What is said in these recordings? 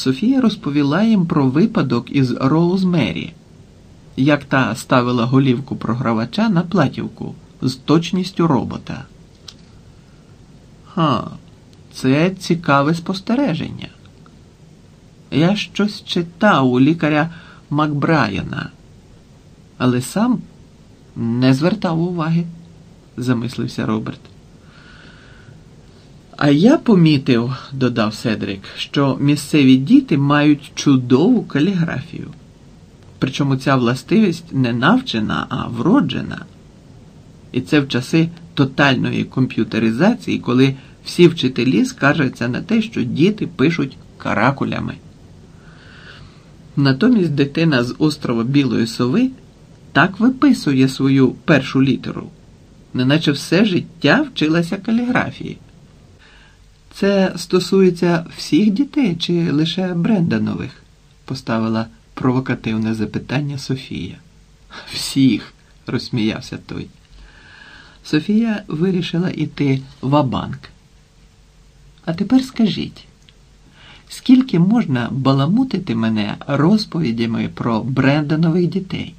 Софія розповіла їм про випадок із Роузмері, як та ставила голівку програвача на платівку з точністю робота. Ха, це цікаве спостереження. Я щось читав у лікаря Макбрайана, але сам не звертав уваги, замислився Роберт. А я помітив, додав Седрик, що місцеві діти мають чудову каліграфію. Причому ця властивість не навчена, а вроджена. І це в часи тотальної комп'ютеризації, коли всі вчителі скаржаться на те, що діти пишуть каракулями. Натомість дитина з острова Білої Сови так виписує свою першу літеру, неначе все життя вчилася каліграфії. Це стосується всіх дітей чи лише Бренданових? поставила провокативне запитання Софія. Всіх, розсміявся той. Софія вирішила йти в банк А тепер скажіть, скільки можна баламутити мене розповідями про Бренданових дітей?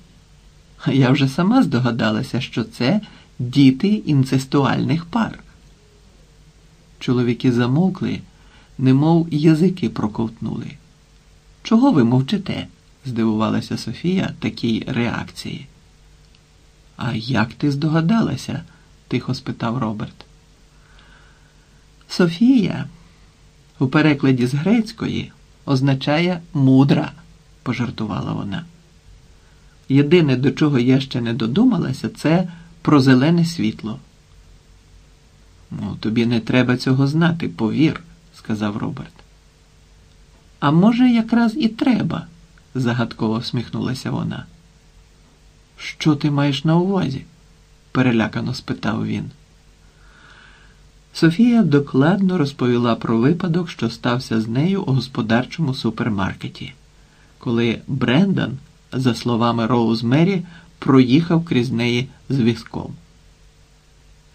Я вже сама здогадалася, що це діти інцестуальних пар. Чоловіки замовкли, немов язики проковтнули. Чого ви мовчите? здивувалася Софія такій реакції. А як ти здогадалася? тихо спитав Роберт. Софія у перекладі з грецької означає мудра, пожартувала вона. Єдине, до чого я ще не додумалася, це про зелене світло. Ну, тобі не треба цього знати, повір, сказав Роберт. А може, якраз і треба, загадково всміхнулася вона. Що ти маєш на увазі? перелякано спитав він. Софія докладно розповіла про випадок, що стався з нею у господарчому супермаркеті, коли Брендан, за словами Роуз Мері, проїхав крізь неї з візком.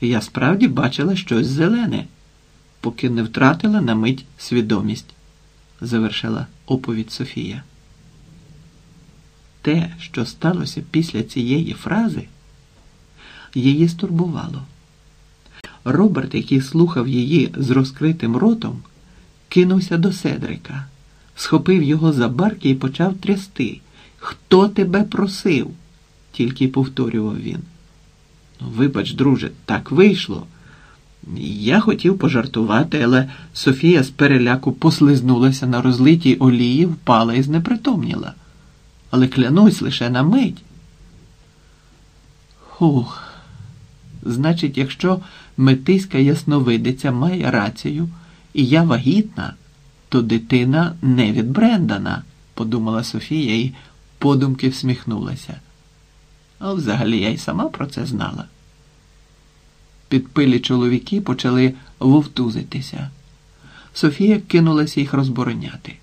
Я справді бачила щось зелене, поки не втратила на мить свідомість, завершила оповідь Софія. Те, що сталося після цієї фрази, її стурбувало. Роберт, який слухав її з розкритим ротом, кинувся до Седрика, схопив його за барки і почав трясти. Хто тебе просив? тільки повторював він. Вибач, друже, так вийшло. Я хотів пожартувати, але Софія з переляку послизнулася на розлитій олії, впала і знепритомніла. Але клянусь лише на мить. Хух. Значить, якщо метиська ясновидиця має рацію, і я вагітна, то дитина не від Брендана, подумала Софія і подумки всміхнулася. А взагалі я й сама про це знала. Підпилі чоловіки почали вовтузитися. Софія кинулася їх розбороняти.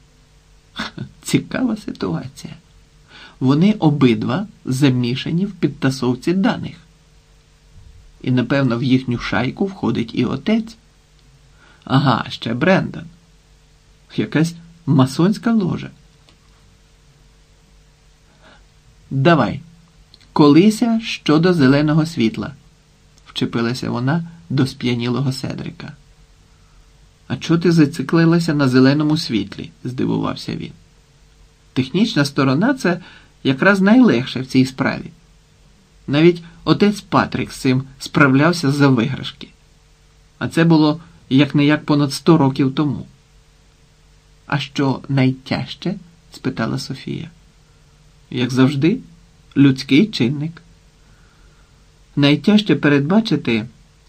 Цікава ситуація. Вони обидва замішані в підтасовці даних. І, напевно, в їхню шайку входить і отець. Ага, ще Брендан. Якась масонська ложа. Давай. Колися щодо зеленого світла, вчепилася вона до сп'янілого Седрика. А чого ти зациклилася на зеленому світлі? здивувався він. Технічна сторона це якраз найлегше в цій справі. Навіть отець Патрік з цим справлявся за виграшки. А це було як не як понад сто років тому. А що найтяжче? спитала Софія. Як завжди людський чинник. Найтяжче передбачити,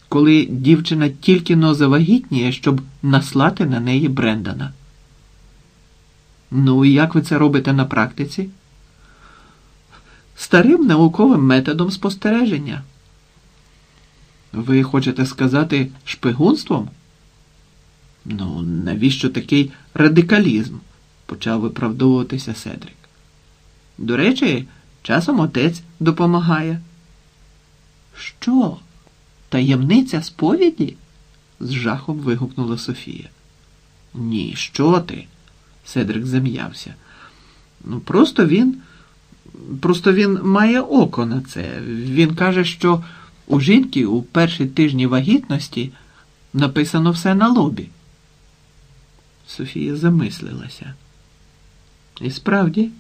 коли дівчина тільки но завагітніє, щоб наслати на неї Брендана. Ну і як ви це робите на практиці? Старим науковим методом спостереження. Ви хочете сказати шпигунством? Ну, навіщо такий радикалізм? почав виправдовуватися Седрик. До речі, Часом отець допомагає. Що? Таємниця сповіді? з жахом вигукнула Софія. Ні, що ти? Седрик зам'явся. Ну, просто він. Просто він має око на це. Він каже, що у жінки у перші тижні вагітності написано все на лобі. Софія замислилася. І справді,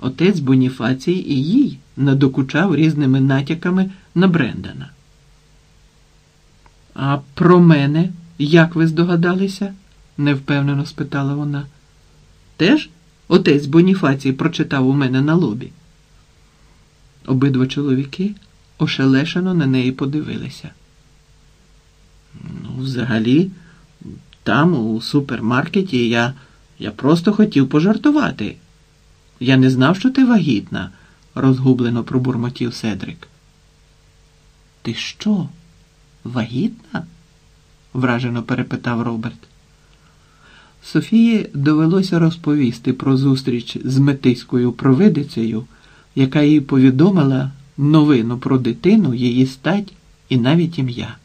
отець Боніфацій і їй надокучав різними натяками на Брендана. А про мене, як ви здогадалися? невпевнено спитала вона. Теж отець Боніфацій прочитав у мене на лобі. Обидва чоловіки ошелешено на неї подивилися. Ну, взагалі, там, у супермаркеті, я, я просто хотів пожартувати. Я не знав, що ти вагітна, розгублено пробурмотів Седрик. Ти що, вагітна? вражено перепитав Роберт. Софії довелося розповісти про зустріч з метиською провидицею, яка їй повідомила новину про дитину, її стать і навіть ім'я.